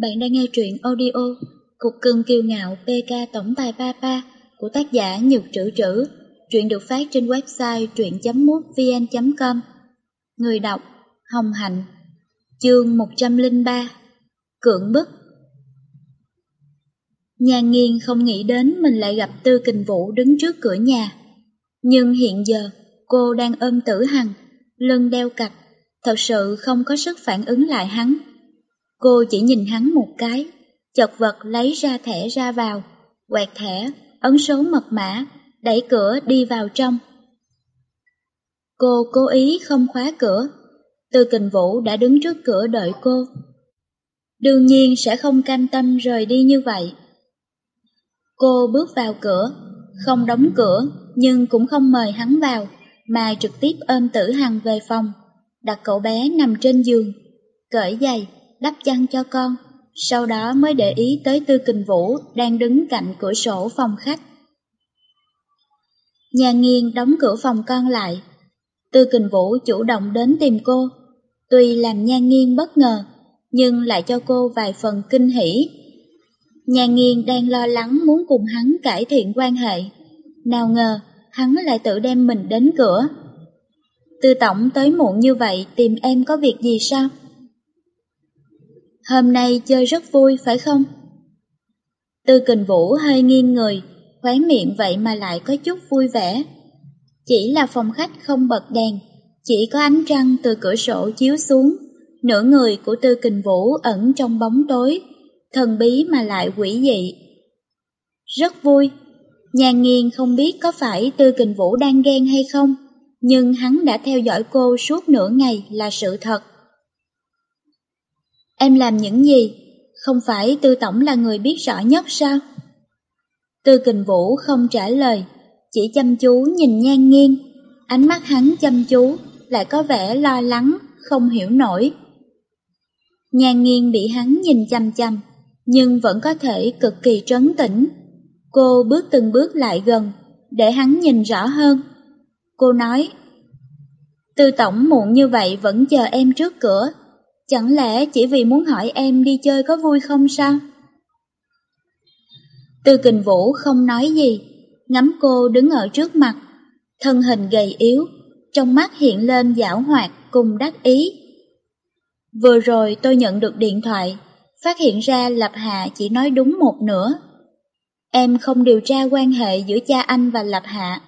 Bạn đang nghe truyện audio Cục cưng kiêu ngạo PK Tổng tài Papa của tác giả Nhược Trữ Trữ. Truyện được phát trên website truyện.mútvn.com Người đọc Hồng Hạnh Chương 103 Cưỡng bức Nhà nghiên không nghĩ đến mình lại gặp Tư Kình Vũ đứng trước cửa nhà. Nhưng hiện giờ, cô đang ôm tử hằng, lưng đeo cặp, thật sự không có sức phản ứng lại hắn. Cô chỉ nhìn hắn một cái, chật vật lấy ra thẻ ra vào, quẹt thẻ, ấn số mật mã, đẩy cửa đi vào trong. Cô cố ý không khóa cửa, Tư Kình Vũ đã đứng trước cửa đợi cô. Đương nhiên sẽ không cam tâm rời đi như vậy. Cô bước vào cửa, không đóng cửa nhưng cũng không mời hắn vào, mà trực tiếp ôm tử hằng về phòng, đặt cậu bé nằm trên giường, cởi giày, đắp chăn cho con, sau đó mới để ý tới Tư Kình Vũ đang đứng cạnh cửa sổ phòng khách. Nhà Nghiên đóng cửa phòng con lại. Tư Kình Vũ chủ động đến tìm cô, tuy làm Nha Nghiên bất ngờ, nhưng lại cho cô vài phần kinh hỉ. Nhà nghiên đang lo lắng muốn cùng hắn cải thiện quan hệ. Nào ngờ, hắn lại tự đem mình đến cửa. Tư tổng tới muộn như vậy tìm em có việc gì sao? Hôm nay chơi rất vui phải không? Tư kình vũ hơi nghiêng người, khóe miệng vậy mà lại có chút vui vẻ. Chỉ là phòng khách không bật đèn, chỉ có ánh trăng từ cửa sổ chiếu xuống, nửa người của tư kình vũ ẩn trong bóng tối, thần bí mà lại quỷ dị. Rất vui, nhà nghiên không biết có phải tư kình vũ đang ghen hay không, nhưng hắn đã theo dõi cô suốt nửa ngày là sự thật. Em làm những gì? Không phải Tư Tổng là người biết rõ nhất sao? Tư Kình Vũ không trả lời, chỉ chăm chú nhìn nhan nghiêng. Ánh mắt hắn chăm chú, lại có vẻ lo lắng, không hiểu nổi. Nhan nghiêng bị hắn nhìn chăm chăm, nhưng vẫn có thể cực kỳ trấn tĩnh. Cô bước từng bước lại gần, để hắn nhìn rõ hơn. Cô nói, Tư Tổng muộn như vậy vẫn chờ em trước cửa, Chẳng lẽ chỉ vì muốn hỏi em đi chơi có vui không sao? Tư kình vũ không nói gì, ngắm cô đứng ở trước mặt, thân hình gầy yếu, trong mắt hiện lên giảo hoạt cùng đắc ý. Vừa rồi tôi nhận được điện thoại, phát hiện ra Lập Hạ chỉ nói đúng một nửa. Em không điều tra quan hệ giữa cha anh và Lập Hạ,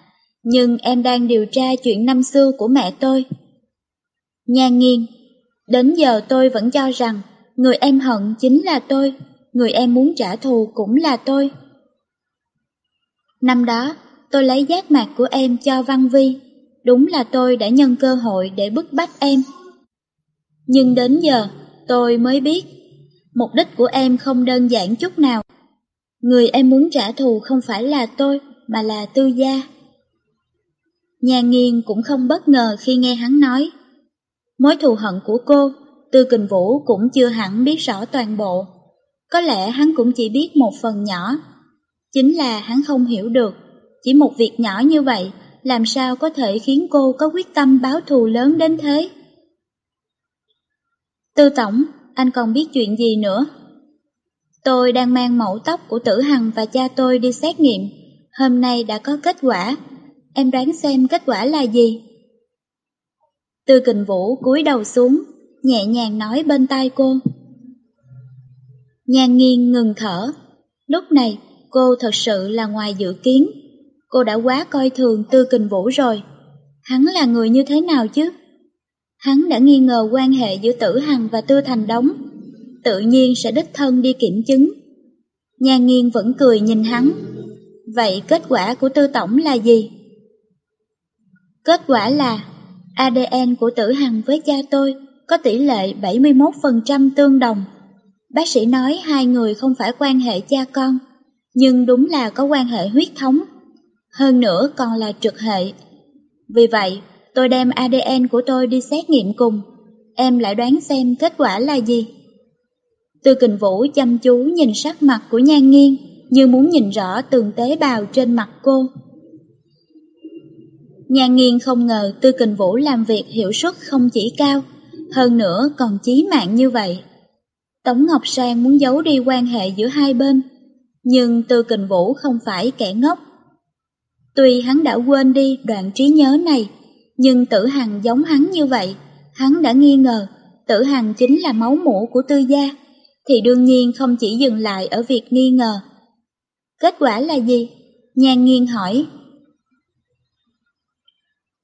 nhưng em đang điều tra chuyện năm xưa của mẹ tôi. Nha nghiêng Đến giờ tôi vẫn cho rằng người em hận chính là tôi, người em muốn trả thù cũng là tôi. Năm đó, tôi lấy giác mạc của em cho Văn Vi, đúng là tôi đã nhân cơ hội để bức bách em. Nhưng đến giờ, tôi mới biết, mục đích của em không đơn giản chút nào. Người em muốn trả thù không phải là tôi, mà là tư gia. Nhà nghiên cũng không bất ngờ khi nghe hắn nói. Mối thù hận của cô, Tư Kình Vũ cũng chưa hẳn biết rõ toàn bộ. Có lẽ hắn cũng chỉ biết một phần nhỏ. Chính là hắn không hiểu được, chỉ một việc nhỏ như vậy làm sao có thể khiến cô có quyết tâm báo thù lớn đến thế. Tư Tổng, anh còn biết chuyện gì nữa? Tôi đang mang mẫu tóc của Tử Hằng và cha tôi đi xét nghiệm, hôm nay đã có kết quả. Em đoán xem kết quả là gì? Tư kình vũ cúi đầu xuống, nhẹ nhàng nói bên tai cô. Nhan nghiêng ngừng thở. Lúc này, cô thật sự là ngoài dự kiến. Cô đã quá coi thường Tư Kình Vũ rồi. Hắn là người như thế nào chứ? Hắn đã nghi ngờ quan hệ giữa Tử Hằng và Tư Thành Đống. Tự nhiên sẽ đích thân đi kiểm chứng. Nhan nghiêng vẫn cười nhìn hắn. Vậy kết quả của Tư Tổng là gì? Kết quả là ADN của tử hằng với cha tôi có tỷ lệ 71% tương đồng. Bác sĩ nói hai người không phải quan hệ cha con, nhưng đúng là có quan hệ huyết thống. Hơn nữa còn là trực hệ. Vì vậy, tôi đem ADN của tôi đi xét nghiệm cùng. Em lại đoán xem kết quả là gì. Tư kình vũ chăm chú nhìn sắc mặt của nhan nghiêng, như muốn nhìn rõ từng tế bào trên mặt cô. Nhà nghiên không ngờ Tư Kình Vũ làm việc hiệu suất không chỉ cao, hơn nữa còn chí mạng như vậy. Tống Ngọc Sang muốn giấu đi quan hệ giữa hai bên, nhưng Tư Kình Vũ không phải kẻ ngốc. Tuy hắn đã quên đi đoạn trí nhớ này, nhưng tử hằng giống hắn như vậy, hắn đã nghi ngờ tử hằng chính là máu mũ của tư gia, thì đương nhiên không chỉ dừng lại ở việc nghi ngờ. Kết quả là gì? Nhan nghiên hỏi.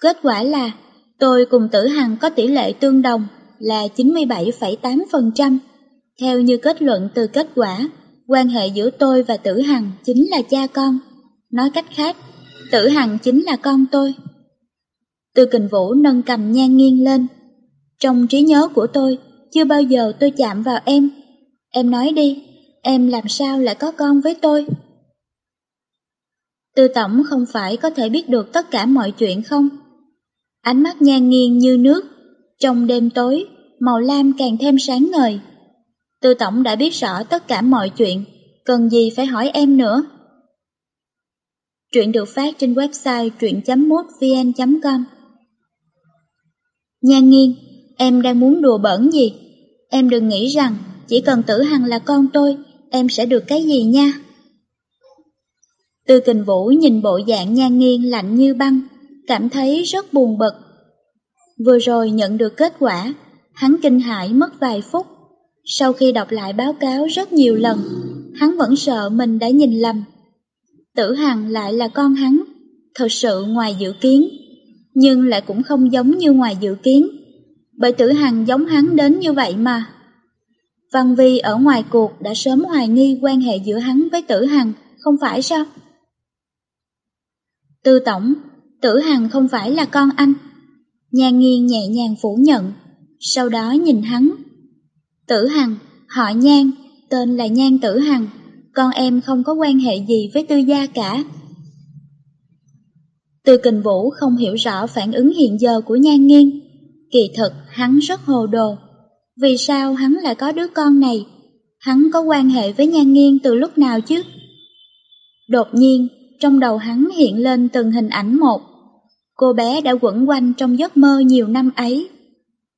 Kết quả là tôi cùng tử hằng có tỷ lệ tương đồng là 97,8%. Theo như kết luận từ kết quả, quan hệ giữa tôi và tử hằng chính là cha con. Nói cách khác, tử hằng chính là con tôi. Từ kình vũ nâng cầm nhan nghiêng lên. Trong trí nhớ của tôi, chưa bao giờ tôi chạm vào em. Em nói đi, em làm sao lại có con với tôi? Tư tổng không phải có thể biết được tất cả mọi chuyện không? Ánh mắt nhan nghiêng như nước, trong đêm tối, màu lam càng thêm sáng ngời. Tư tổng đã biết rõ tất cả mọi chuyện, cần gì phải hỏi em nữa? Truyện được phát trên website truyện.mútvn.com Nhan nghiêng, em đang muốn đùa bẩn gì? Em đừng nghĩ rằng chỉ cần tử hằng là con tôi, em sẽ được cái gì nha. Tư kình vũ nhìn bộ dạng nhan nghiêng lạnh như băng, cảm thấy rất buồn bực. Vừa rồi nhận được kết quả, hắn kinh hãi mất vài phút. Sau khi đọc lại báo cáo rất nhiều lần, hắn vẫn sợ mình đã nhìn lầm. Tử Hằng lại là con hắn, thật sự ngoài dự kiến, nhưng lại cũng không giống như ngoài dự kiến, bởi Tử Hằng giống hắn đến như vậy mà. Văn Vi ở ngoài cuộc đã sớm hoài nghi quan hệ giữa hắn với Tử Hằng, không phải sao? Tư Tổng, Tử Hằng không phải là con anh. Nhà nghiên nhẹ nhàng phủ nhận, sau đó nhìn hắn. Tử Hằng, họ Nhan, tên là Nhan Tử Hằng, con em không có quan hệ gì với tư gia cả. Từ kình vũ không hiểu rõ phản ứng hiện giờ của Nhan Nghiên. Kỳ thực hắn rất hồ đồ. Vì sao hắn lại có đứa con này? Hắn có quan hệ với Nhan Nghiên từ lúc nào chứ? Đột nhiên, trong đầu hắn hiện lên từng hình ảnh một. Cô bé đã quẩn quanh trong giấc mơ nhiều năm ấy.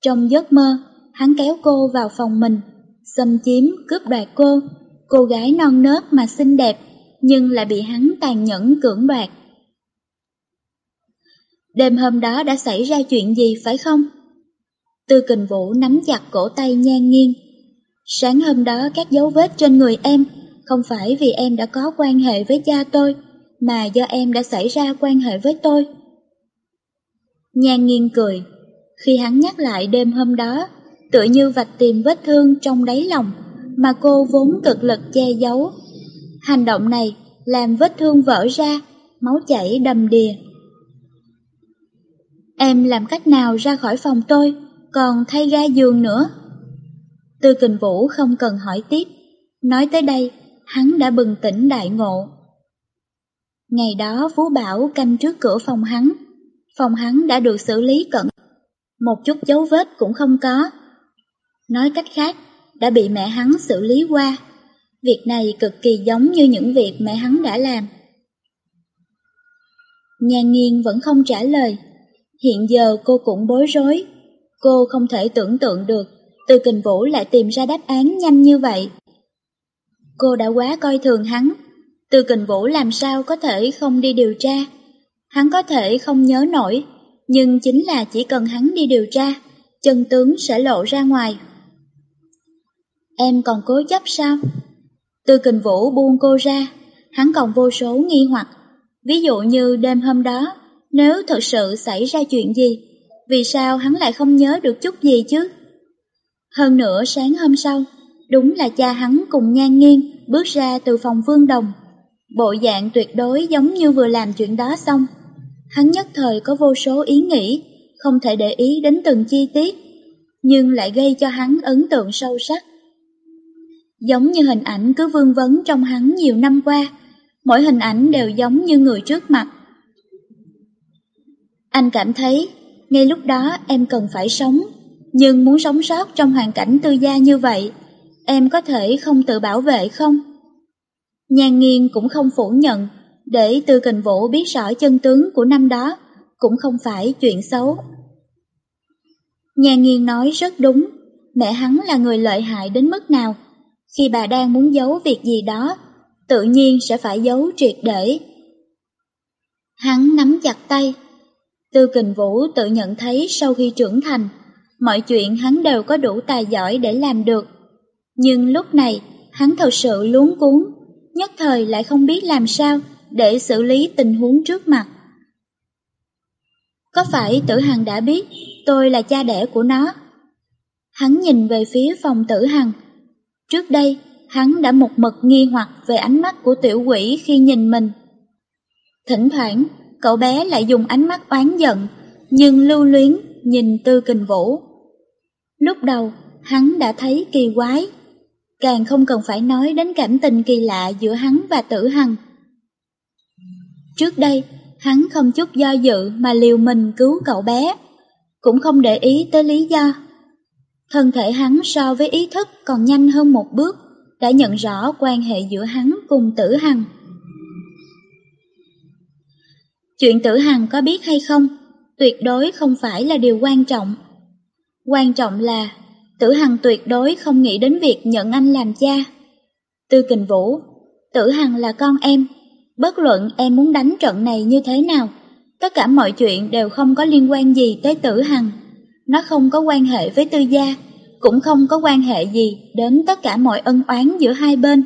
Trong giấc mơ, hắn kéo cô vào phòng mình, xâm chiếm, cướp đoạt cô. Cô gái non nớt mà xinh đẹp, nhưng lại bị hắn tàn nhẫn cưỡng đoạt. Đêm hôm đó đã xảy ra chuyện gì phải không? Tư kình vũ nắm chặt cổ tay nhan nghiêng. Sáng hôm đó các dấu vết trên người em không phải vì em đã có quan hệ với cha tôi, mà do em đã xảy ra quan hệ với tôi. Nhan nghiêng cười, khi hắn nhắc lại đêm hôm đó, tựa như vạch tìm vết thương trong đáy lòng mà cô vốn cực lực che giấu. Hành động này làm vết thương vỡ ra, máu chảy đầm đìa. Em làm cách nào ra khỏi phòng tôi, còn thay ga giường nữa? Tư kình vũ không cần hỏi tiếp, nói tới đây, hắn đã bừng tỉnh đại ngộ. Ngày đó Phú Bảo canh trước cửa phòng hắn, phòng hắn đã được xử lý cẩn. Một chút dấu vết cũng không có. Nói cách khác, đã bị mẹ hắn xử lý qua. Việc này cực kỳ giống như những việc mẹ hắn đã làm. Nhà nghiên vẫn không trả lời. Hiện giờ cô cũng bối rối. Cô không thể tưởng tượng được từ kình vũ lại tìm ra đáp án nhanh như vậy. Cô đã quá coi thường hắn. Từ kình vũ làm sao có thể không đi điều tra. Hắn có thể không nhớ nổi, nhưng chính là chỉ cần hắn đi điều tra, chân tướng sẽ lộ ra ngoài. Em còn cố chấp sao? Từ kình vũ buông cô ra, hắn còn vô số nghi hoặc. Ví dụ như đêm hôm đó, nếu thật sự xảy ra chuyện gì, vì sao hắn lại không nhớ được chút gì chứ? Hơn nữa sáng hôm sau, đúng là cha hắn cùng nhan nghiêng bước ra từ phòng vương đồng. Bộ dạng tuyệt đối giống như vừa làm chuyện đó xong. Hắn nhất thời có vô số ý nghĩ, không thể để ý đến từng chi tiết, nhưng lại gây cho hắn ấn tượng sâu sắc. Giống như hình ảnh cứ vương vấn trong hắn nhiều năm qua, mỗi hình ảnh đều giống như người trước mặt. Anh cảm thấy, ngay lúc đó em cần phải sống, nhưng muốn sống sót trong hoàn cảnh tư gia như vậy, em có thể không tự bảo vệ không? Nhan nghiên cũng không phủ nhận, để Tư Kình Vũ biết rõ chân tướng của năm đó, cũng không phải chuyện xấu. Nhan nghiên nói rất đúng, mẹ hắn là người lợi hại đến mức nào. Khi bà đang muốn giấu việc gì đó, tự nhiên sẽ phải giấu triệt để. Hắn nắm chặt tay. Tư kình vũ tự nhận thấy sau khi trưởng thành, mọi chuyện hắn đều có đủ tài giỏi để làm được. Nhưng lúc này, hắn thật sự luống cuốn, nhất thời lại không biết làm sao để xử lý tình huống trước mặt. Có phải tử hằng đã biết tôi là cha đẻ của nó? Hắn nhìn về phía phòng tử hằng. Trước đây, hắn đã một mực nghi hoặc về ánh mắt của tiểu quỷ khi nhìn mình. Thỉnh thoảng, cậu bé lại dùng ánh mắt oán giận, nhưng lưu luyến nhìn tư kình vũ. Lúc đầu, hắn đã thấy kỳ quái, càng không cần phải nói đến cảm tình kỳ lạ giữa hắn và tử hằng. Trước đây, hắn không chút do dự mà liều mình cứu cậu bé, cũng không để ý tới lý do. Thân thể hắn so với ý thức còn nhanh hơn một bước, đã nhận rõ quan hệ giữa hắn cùng tử hằng. Chuyện tử hằng có biết hay không, tuyệt đối không phải là điều quan trọng. Quan trọng là tử hằng tuyệt đối không nghĩ đến việc nhận anh làm cha. Tư kình vũ, tử hằng là con em, bất luận em muốn đánh trận này như thế nào, tất cả mọi chuyện đều không có liên quan gì tới tử hằng. Nó không có quan hệ với tư gia, cũng không có quan hệ gì đến tất cả mọi ân oán giữa hai bên.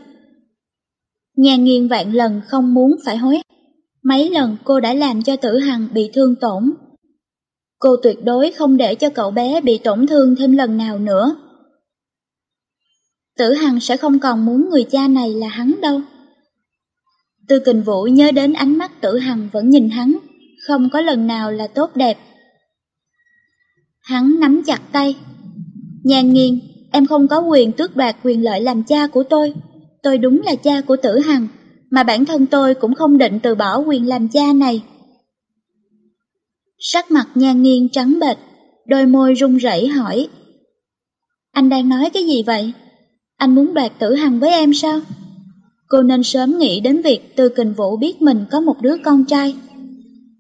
Nhà nghiên vạn lần không muốn phải hối Mấy lần cô đã làm cho tử hằng bị thương tổn. Cô tuyệt đối không để cho cậu bé bị tổn thương thêm lần nào nữa. Tử hằng sẽ không còn muốn người cha này là hắn đâu. Tư kình vũ nhớ đến ánh mắt tử hằng vẫn nhìn hắn, không có lần nào là tốt đẹp. Hắn nắm chặt tay. Nhàn nghiêng, em không có quyền tước đoạt quyền lợi làm cha của tôi. Tôi đúng là cha của tử hằng mà bản thân tôi cũng không định từ bỏ quyền làm cha này. Sắc mặt nhan nghiêng trắng bệch, đôi môi run rẩy hỏi. Anh đang nói cái gì vậy? Anh muốn đoạt tử hằng với em sao? Cô nên sớm nghĩ đến việc Tư Kình Vũ biết mình có một đứa con trai.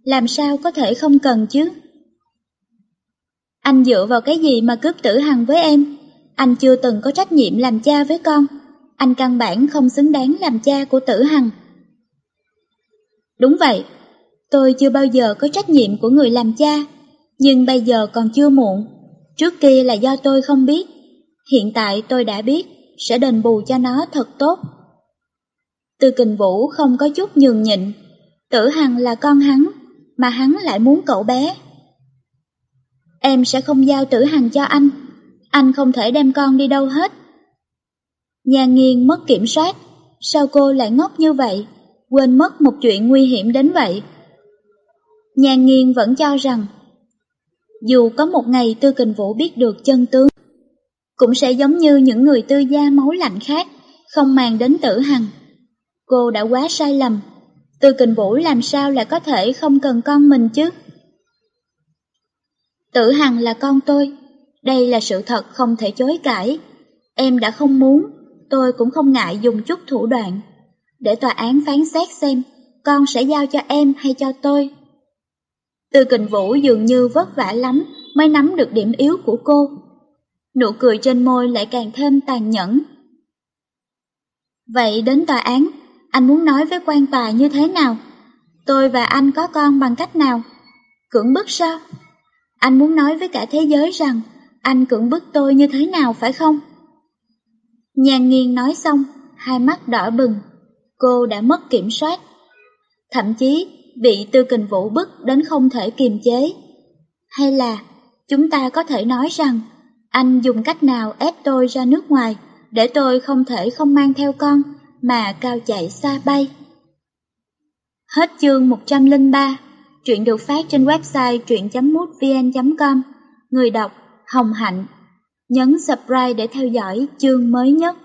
Làm sao có thể không cần chứ? Anh dựa vào cái gì mà cướp tử hằng với em? Anh chưa từng có trách nhiệm làm cha với con anh căn bản không xứng đáng làm cha của tử hằng. Đúng vậy, tôi chưa bao giờ có trách nhiệm của người làm cha, nhưng bây giờ còn chưa muộn. Trước kia là do tôi không biết, hiện tại tôi đã biết, sẽ đền bù cho nó thật tốt. Từ kình vũ không có chút nhường nhịn, tử hằng là con hắn, mà hắn lại muốn cậu bé. Em sẽ không giao tử hằng cho anh, anh không thể đem con đi đâu hết. Nhà nghiên mất kiểm soát, sao cô lại ngốc như vậy, quên mất một chuyện nguy hiểm đến vậy. Nhàn nghiên vẫn cho rằng, dù có một ngày Tư Kình Vũ biết được chân tướng, cũng sẽ giống như những người tư gia máu lạnh khác, không màng đến tử hằng. Cô đã quá sai lầm, Tư Kình Vũ làm sao lại có thể không cần con mình chứ? Tử Hằng là con tôi, đây là sự thật không thể chối cãi. Em đã không muốn, tôi cũng không ngại dùng chút thủ đoạn, để tòa án phán xét xem con sẽ giao cho em hay cho tôi. Từ kình vũ dường như vất vả lắm mới nắm được điểm yếu của cô. Nụ cười trên môi lại càng thêm tàn nhẫn. Vậy đến tòa án, anh muốn nói với quan tòa như thế nào? Tôi và anh có con bằng cách nào? Cưỡng bức sao? Anh muốn nói với cả thế giới rằng anh cưỡng bức tôi như thế nào phải không? nhàn nghiêng nói xong, hai mắt đỏ bừng. Cô đã mất kiểm soát. Thậm chí bị tư kình vũ bức đến không thể kiềm chế. Hay là chúng ta có thể nói rằng anh dùng cách nào ép tôi ra nước ngoài để tôi không thể không mang theo con mà cao chạy xa bay. Hết chương 103, truyện được phát trên website truyện.mútvn.com, người đọc Hồng Hạnh Nhấn subscribe để theo dõi chương mới nhất.